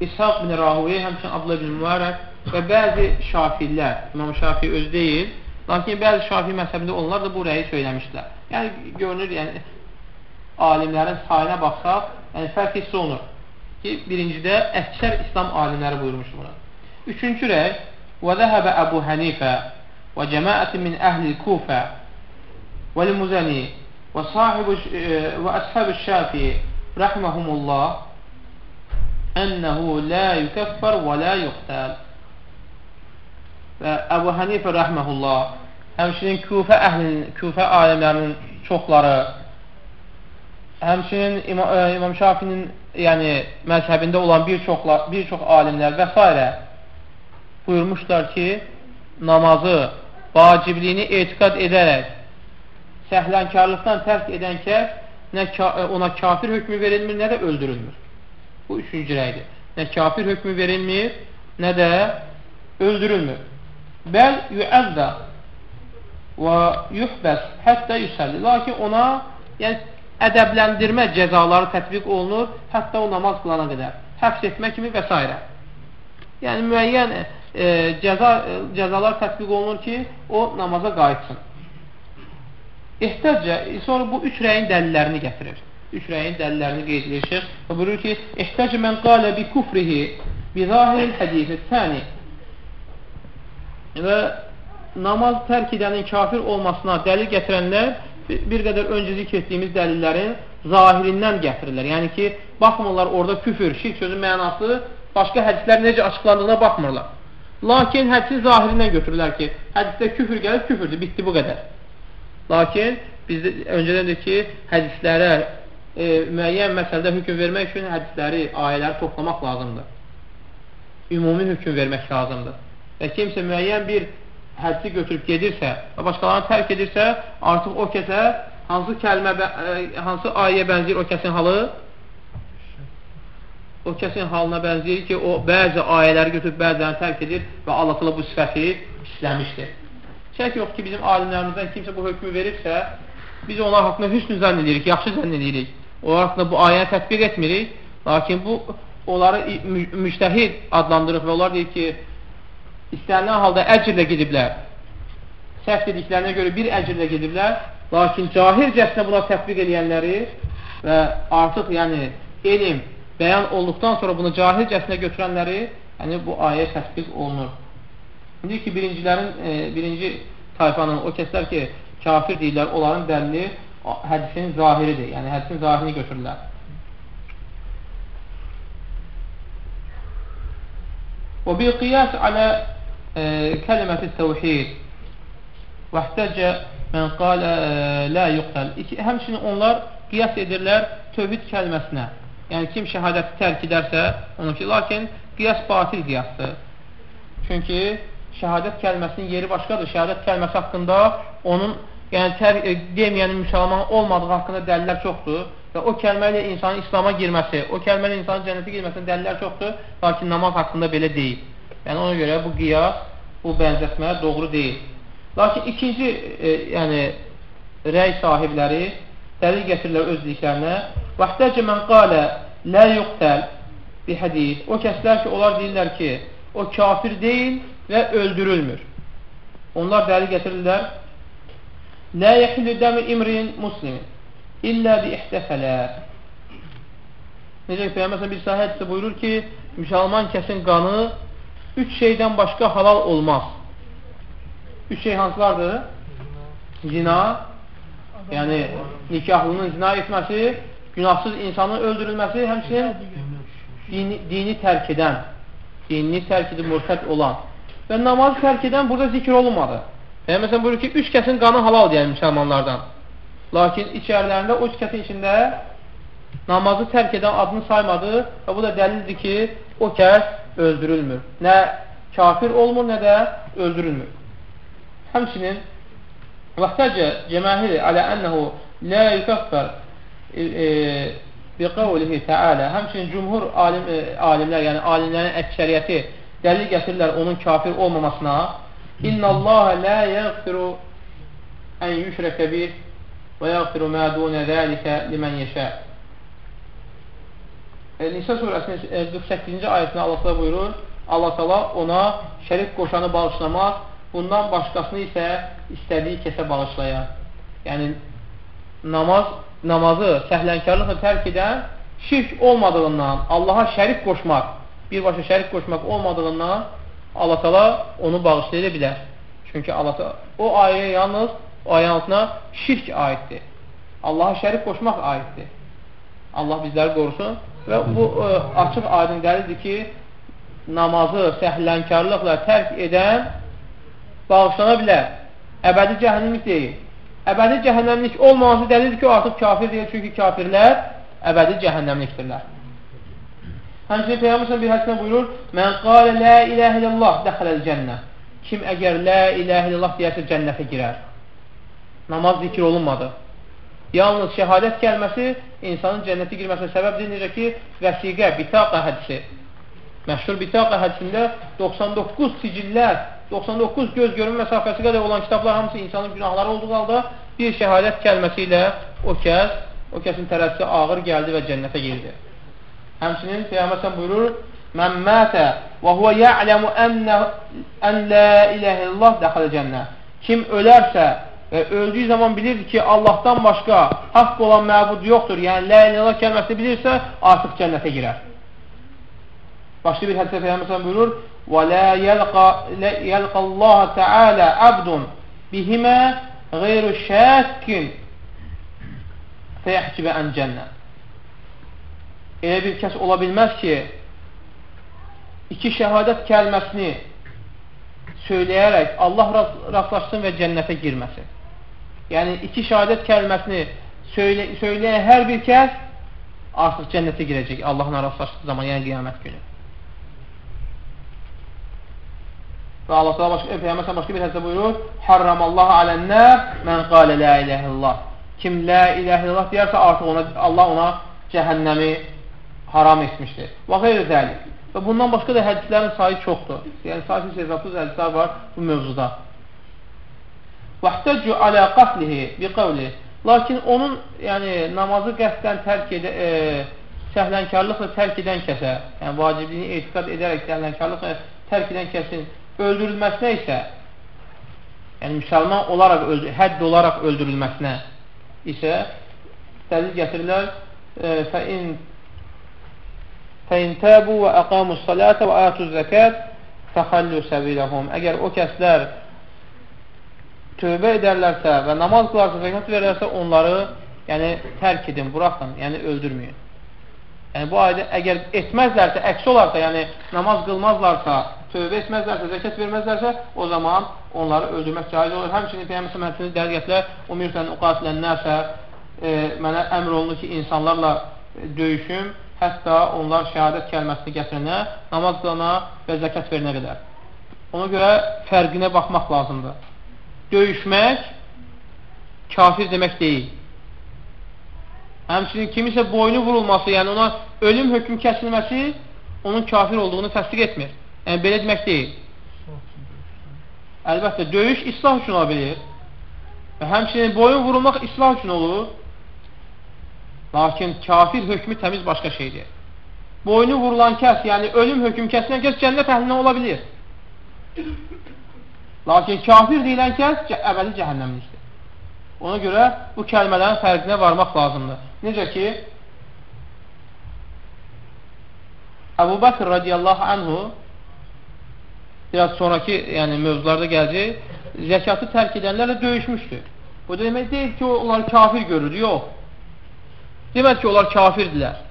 İshaq bin Rahvi, həmçinin Abdullah ibn Mübarək və bəzi şafirlər, İmam Şafi öz deyil, lakin bəzi şafi məzhəbində onlar da bu rəyi söyləmişlər. Yəni, görünür, yəni, alimlərin sayına baxsaq, yəni fərq hiss olunur ki, birincidə əksər İslam alimləri buyurmuşdur buna. Üçüncü rəy Əbu Hənifə və cəmaətin min əhli Kufə və l-Muzəni və sahibu və əshəb-ı Şafi rəhməhumullah ənəhu la yukəffər və Əbu Hənifə rəhməhullah həmçinin Kufə əhlinin, Kufə alimlərinin çoxları həmçinin İmam, ə, e, İmam Şafinin yəni məzhəbində olan bir çox bir çox alimlər və s. buyurmuşlar ki, namazı vacibliyini etiqad edərək səhlənkarlıqdan tərk edən kəs nə e, ona kafir hökmü verilmir, nə də öldürülmür. Bu üçüncü rəydir. Nə kafir hökmü verilmir, nə də öldürülmür. Bəl yüəzdə və yuhbəs hətta yüsəlli. Lakin ona yəni ədəbləndirmə cəzaları tətbiq olunur, hətta o namaz qılana qədər. Həbs etmə kimi və s. Yəni, müəyyən e, cəza, e, cəzalar tətbiq olunur ki, o namaza qayıtsın. İhtəcə, sonra bu üç rəyin dəlillərini gətirir. Üç rəyin dəlillərini qeyd edir şeyh. Və buyurur ki, İhtəcə mən qalə bi kufrihi bi zahiril hədisi səni və namaz tərk edənin kafir olmasına dəlil gətirənlər bir qədər öncə zikr etdiyimiz dəlillərin zahirindən gətirirlər. Yəni ki, baxmırlar orada küfür, şirk sözün mənası başqa hədislər necə açıqlandığına baxmırlar. Lakin hədisin zahirindən götürürlər ki, hədisdə küfür gəlib küfürdür, bitdi bu qədər. Lakin biz öncədən də ki, hədislərə e, müəyyən məsələdə hökm vermək üçün hədisləri, ayələri toplamaq lazımdır. Ümumi hökm vermək lazımdır. Və kimsə müəyyən bir hədsi götürüb gedirsə və başqalarını tərk edirsə, artıq o kəsə hansı kəlmə, ə, hansı ayəyə bənzəyir o kəsin halı? O kəsin halına bənzəyir ki, o bəzi ayələri götürüb bəzilərini tərk edir və Allah təala bu sifəti işləmişdir. Şək yox ki, bizim alimlərimizdən kimsə bu hökmü verirsə, biz onlar haqqında hüsnü zənn edirik, yaxşı zənn edirik. Onlar haqqında bu ayəni tətbiq etmirik, lakin bu onları müctəhid adlandırır və onlar deyir ki, istənilən halda əcrlə gediblər. Səhv dediklərinə görə bir əcrlə gediblər, lakin cahilcəsinə buna tətbiq edənləri və artıq yəni elm bəyan olduqdan sonra bunu cahilcəsinə götürənləri yəni bu ayə tətbiq olunur. İndi ki, birincilərin, e, birinci tayfanın o kəslər ki, kafir deyirlər, onların dəlili hədisin zahiridir. Yəni hədisin zahirini götürürlər. وبالقياس على kəliməti təvhid və ihtəcə mən qalə la yuqtal. Həmçinin onlar qiyas edirlər tövhid kəlməsinə. Yəni kim şəhadəti tərk edərsə, onun ki, lakin qiyas batil qiyasdır. Çünki şəhadət kəlməsinin yeri başqadır. Şəhadət kəlməsi haqqında onun yəni tər e, deməyənin müsəlman olmadığı haqqında dəlillər çoxdur və o kəlmə ilə insanın İslam'a girməsi, o kəlmə ilə insanın cənnətə girməsinin dəlillər çoxdur, lakin namaz haqqında belə deyil. Yəni ona görə bu qiyas, bu bənzətmə doğru deyil. Lakin ikinci e, yəni rəy sahibləri dəlil gətirirlər öz dediklərinə. Vaxtəcə mən qalə lə yuqtəl bir hədis. O kəslər ki, onlar deyirlər ki, o kafir deyil və öldürülmür. Onlar dəlil gətirirlər. Lə yəhilü dəmi imrin muslimin illə bi ihtəfələ. Necə ki, Peyyəməsən bir sahə hədisi buyurur ki, müsəlman kəsin qanı üç şeydən başqa halal olmaz. Üç şey hansılardır? Zina, Yəni, nikahlının zina etməsi, günahsız insanın öldürülməsi, həmçinin dini, dini tərk edən, dinini tərk edib mürtəd olan və namazı tərk edən burada zikr olunmadı. Yəni, məsələn, buyurur ki, üç kəsin qanı halal deyən müsəlmanlardan. Lakin içərilərində o üç kəsin içində namazı tərk edən adını saymadı və bu da dəlildir ki, o kəs öldürülmür. Nə kafir olmur, nə də öldürülmür. Həmçinin vaxtəcə cəmahiri alə ənəhu lə yukaffər e, e, biqavlihi təalə həmçinin cümhur alim, e, alimlər, yəni alimlərin əksəriyyəti dəlil gətirirlər onun kafir olmamasına İnnəllaha lə yəğfiru ən yüşrəkə bir və yəğfiru mə dunə zəlikə limən yeşə Nisa surəsinin 48-ci ayəsində Allah buyurur Allah tala ona şərik qoşanı bağışlamaq bundan başqasını isə istədiyi kəsə bağışlayar. Yəni, namaz, namazı səhlənkarlıqla tərk edən şirk olmadığından, Allaha şərik qoşmaq, birbaşa şərik qoşmaq olmadığından Allah tala onu bağışlaya bilər. Çünki Allah tala, o ayə yalnız o ayənin altına şirk aiddir. Allaha şərik qoşmaq aiddir. Allah bizləri qorusun və bu ə, e, açıq aydın dəlildir ki, namazı səhlənkarlıqla tərk edən bağışlana bilər. Əbədi cəhənnəmlik deyil. Əbədi cəhənnəmlik olmaması dəlildir ki, o artıq kafir deyil, çünki kafirlər əbədi cəhənnəmlikdirlər. Həmçinin Peyyəməsən bir hədisində buyurur, Mən qalə lə iləhə illallah dəxələl cənnə. Kim əgər lə iləhə illallah deyərsə cənnətə girər. Namaz zikr olunmadı. Yalnız şəhadət gəlməsi insanın cənnətə girməsinə səbəbdir. Necə ki, vəsiqə, bitaqa hədisi. Məşhur bitaqa hədisində 99 sicillər 99 göz görünmə məsafəsi qədər olan kitablar hamısı insanın günahları olduğu halda bir şəhadət kəlməsi ilə o kəs, o kəsin tərəfsi ağır gəldi və cənnətə girdi. Həmçinin Peyyəməsən buyurur, Mən mətə və huvə ya'ləmu ən lə iləhə illah dəxələ cənnə. Kim ölərsə və öldüyü zaman bilirdi ki, Allahdan başqa haqq olan məbud yoxdur, yəni lə ilələ kəlməsi bilirsə, artıq cənnətə girər. Başqa bir hədisdə Peyğəmbər buyurur: "Və la yalqa la yalqa Allah Taala abdun bihima ghayru shakkin feyahcibe an cənnə." Elə bir kəs ola bilməz ki, iki şəhadət kəlməsini söyləyərək Allah rastlaşsın və cənnətə girməsin. Yəni, iki şəhadət kəlməsini söylə söyləyən hər bir kəs artıq cənnətə girəcək Allahla rastlaşdığı zaman, yəni qiyamət günü. Və Allah Teala başqa Peyğəmbər başqa bir hədisdə buyurur: "Harramallahu alən-nar men qala la ilahe illallah." Kim la ilahe illallah deyərsə, artıq ona Allah ona cəhənnəmi haram etmişdir. Və qeyri zəlik. Və bundan başqa da hədislərin sayı çoxdur. Yəni sayısız hesabsız hədislər var bu mövzuda. Vəhtəcu alə qatlihi bi qavli. Lakin onun yəni namazı qəsdən tərk edə e, səhlənkarlıqla tərk edən kəsə, yəni vacibliyini etiqad edərək səhlənkarlıqla tərk edən kəsin öldürülməsinə isə yəni müsəlman olaraq, hədd olaraq öldürülməsinə isə dəlil gətirirlər fəin fəin təbu və əqamus salətə və əyətuz zəkət fəxəllu səbiləhum əgər o kəslər tövbə edərlərsə və namaz qılarsa, zəkat verərsə onları yəni tərk edin, buraxın, yəni öldürməyin. Yəni bu ayda əgər etməzlərsə, əks olarsa, yəni namaz qılmazlarsa, tövbə etməzlərsə, zəkat verməzlərsə, o zaman onları öldürmək caiz olur. Həmçinin Peyyəməsə məhəmətini dəqiq gətirər, umirsən uqatilənlərsə, e, mənə əmr olunur ki, insanlarla döyüşüm, hətta onlar şəhadət kəlməsini gətirənə, namaz qılana və zəkat verinə qədər. Ona görə fərqinə baxmaq lazımdır. Döyüşmək kafir demək deyil. Həmçinin kimisə boynu vurulması, yəni ona ölüm hökm kəsilməsi onun kafir olduğunu təsdiq etmir. Yəni, belə demək deyil. Əlbəttə, döyüş islah üçün ola bilir. Və həmçinin boyun vurulmaq islah üçün olur. Lakin kafir hökmü təmiz başqa şeydir. Boynu vurulan kəs, yəni ölüm hökm kəsilən kəs cənnət əhlindən ola bilir. Lakin kafir deyilən kəs əbədi cəhənnəmlikdir. Ona görə bu kəlmələrin fərqinə varmaq lazımdır. Necə ki, Əbu Bakır radiyallahu anhu biraz sonraki yəni, mövzularda gələcək, zəkatı tərk edənlərlə döyüşmüşdür. Bu demək deyil ki, onlar kafir görür, yox. Demək ki, onlar kafirdirlər.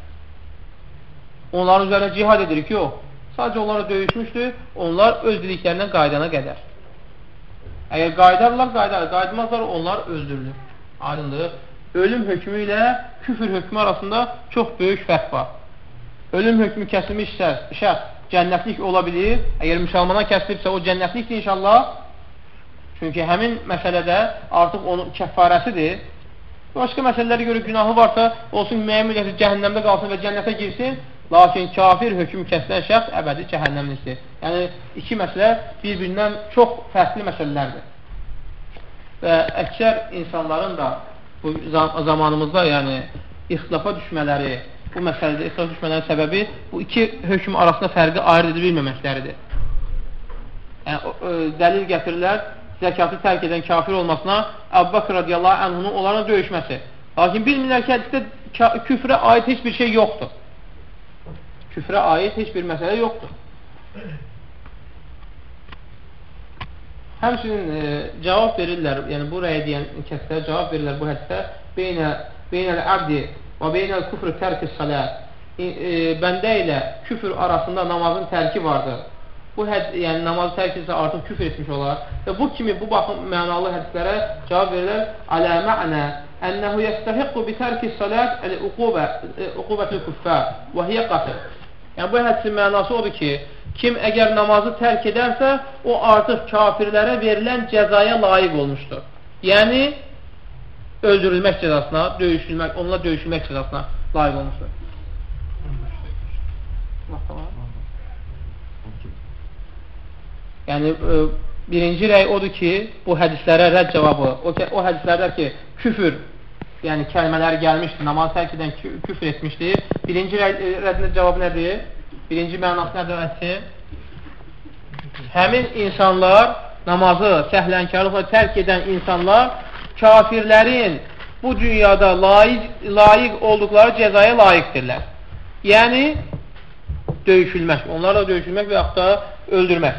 Onların üzərində cihad edirik, yox. Sadəcə onlara döyüşmüşdür, onlar öz dediklərindən qaydana qədər. Əgər qaydarlar, qaydar, qaydmazlar, onlar öldürülür. Aydındır. Ölüm hökmü ilə küfür hökmü arasında çox böyük fərq var. Ölüm hökmü kəsilmiş şəxs cənnətlik ola bilir. Əgər müsəlmana kəsilibsə, o cənnətlikdir inşallah. Çünki həmin məsələdə artıq onun kəffarəsidir. Başqa məsələlərə görə günahı varsa, olsun müəyyən müddəti cəhənnəmdə qalsın və cənnətə girsin. Lakin kafir hökm kəsilən şəxs əbədi cəhənnəmlikdir. Yəni, iki məsələ bir-birindən çox fərqli məsələlərdir. Və əksər insanların da bu zamanımızda yəni ixtilafa düşmələri, bu məsələdə ixtilafa düşmələri səbəbi bu iki hökm arasında fərqi ayırt edib bilməməkləridir. Yəni, ə, dəlil gətirirlər, zəkatı tərk edən kafir olmasına Əbu Bakır radiyallahu anhunun onlarla döyüşməsi. Lakin bilmirlər ki, hədisdə küfrə aid heç bir şey yoxdur küfrə aid heç bir məsələ yoxdur. Həmçinin e, cavab verirlər, yəni bu rəyə deyən kəslər cavab verirlər bu hədsə beynə, beynəl əbdi və beynəl küfrü tərki salət e, e, bəndə ilə küfür arasında namazın tərki vardır. Bu həd, yəni namazı tərk etsə artıq küfr etmiş olar. Və bu kimi bu baxım mənalı hədislərə cavab verirlər. Alə mə'nə yəstəhiqqu bi tərki salət əl-uqubətül küffər və hiyə qatır. Yəni, bu hədisin mənası odur ki, kim əgər namazı tərk edərsə, o artıq kafirlərə verilən cəzaya layiq olmuşdur. Yəni, öldürülmək cəzasına, döyüşülmək, onunla döyüşülmək cəzasına layiq olmuşdur. Yəni, e, birinci rəy odur ki, bu hədislərə rədd cavabı, o, o hədislərdə ki, küfür yəni kəlmələri gəlmişdir, namaz tərk edən küfr etmişdir. Birinci rəddinin cavabı nədir? Birinci mənası nədir rədsin? Həmin insanlar, namazı səhlənkarlıqla tərk edən insanlar kafirlərin bu dünyada layiq, layiq olduqları cəzaya layiqdirlər. Yəni, döyüşülmək, onlarla döyüşülmək və yaxud da öldürmək.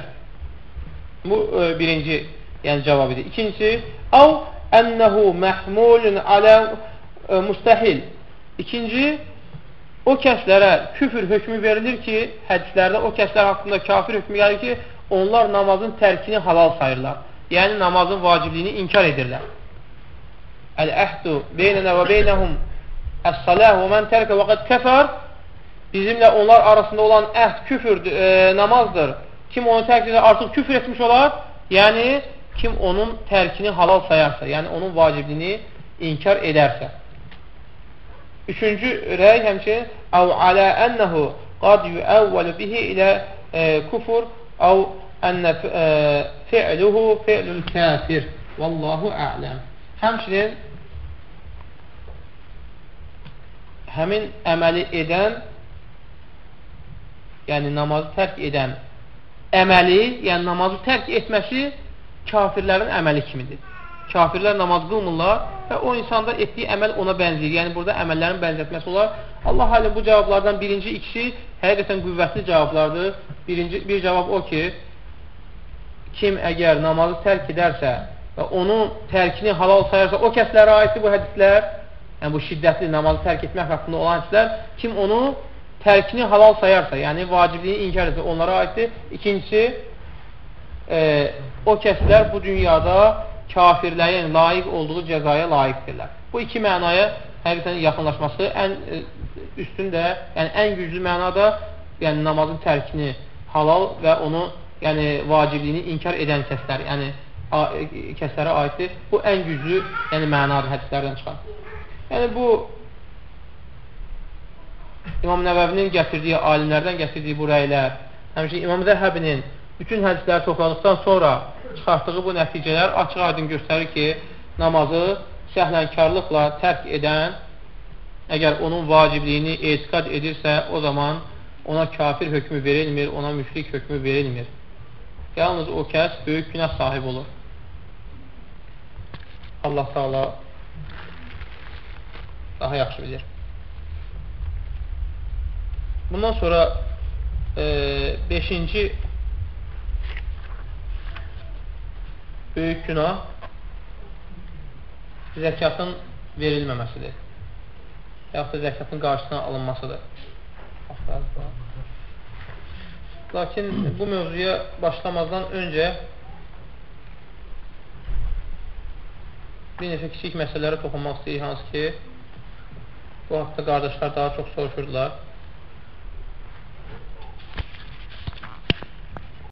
Bu e, birinci yəni, cavab idi. İkincisi, av ənəhu məhmulun alə e, müstəhil. İkinci, o kəslərə küfür hökmü verilir ki, hədislərdə o kəslər haqqında kafir hökmü gəlir ki, onlar namazın tərkini halal sayırlar. Yəni, namazın vacibliyini inkar edirlər. Əl-əhdu beynənə və beynəhum əs-saləh və mən tərkə və qəd kəfər bizimlə onlar arasında olan əhd küfürdür, e, namazdır. Kim onu tərk edir, artıq küfür etmiş olar. Yəni, kim onun tərkini halal sayarsa, yəni onun vacibliyini inkar edərsə. Üçüncü rəy həmçinin əv alə ənəhu qad yüəvvəlu bihi ilə e, kufur əv ənə e, fi'luhu fi'lul kafir. Vallahu a'ləm. Həmçinin həmin əməli edən yəni namazı tərk edən əməli, yəni namazı tərk etməsi kafirlərin əməli kimidir. Kafirlər namaz qılmırlar və o insanda etdiyi əməl ona bənzəyir. Yəni, burada əməllərin bənzətməsi olar. Allah halə bu cavablardan birinci ikisi həqiqətən qüvvətli cavablardır. Birinci, bir cavab o ki, kim əgər namazı tərk edərsə və onun tərkini halal sayarsa, o kəslərə aiddir bu hədislər, yəni bu şiddətli namazı tərk etmək haqqında olan hədislər, kim onu tərkini halal sayarsa, yəni vacibliyini inkar etsə, onlara aiddir. İkincisi, e, o kəslər bu dünyada kafirlərin layiq olduğu cəzaya layiqdirlər. Bu iki mənaya həqiqətən yaxınlaşması ən e, üstün də, yəni ən güclü mənada yəni namazın tərkini halal və onu yəni vacibliyini inkar edən kəslər, yəni e, kəslərə aiddir. Bu ən güclü yəni mənadır hədislərdən çıxan. Yəni bu İmam Nəvəvinin gətirdiyi, alimlərdən gətirdiyi bu rəylər, həmçinin İmam Zəhəbinin bütün hədisləri topladıqdan sonra çıxartdığı bu nəticələr açıq aydın göstərir ki, namazı səhlənkarlıqla tərk edən, əgər onun vacibliyini etiqad edirsə, o zaman ona kafir hökmü verilmir, ona müşrik hökmü verilmir. Yalnız o kəs böyük günah sahib olur. Allah Taala daha yaxşı bilir. Bundan sonra 5-ci e, böyük günah zəkatın verilməməsidir. Yaxud da zəkatın qarşısına alınmasıdır. Lakin bu mövzuya başlamazdan öncə bir neçə kiçik məsələlərə toxunmaq istəyirik, hansı ki, bu haqda qardaşlar daha çox soruşurdular.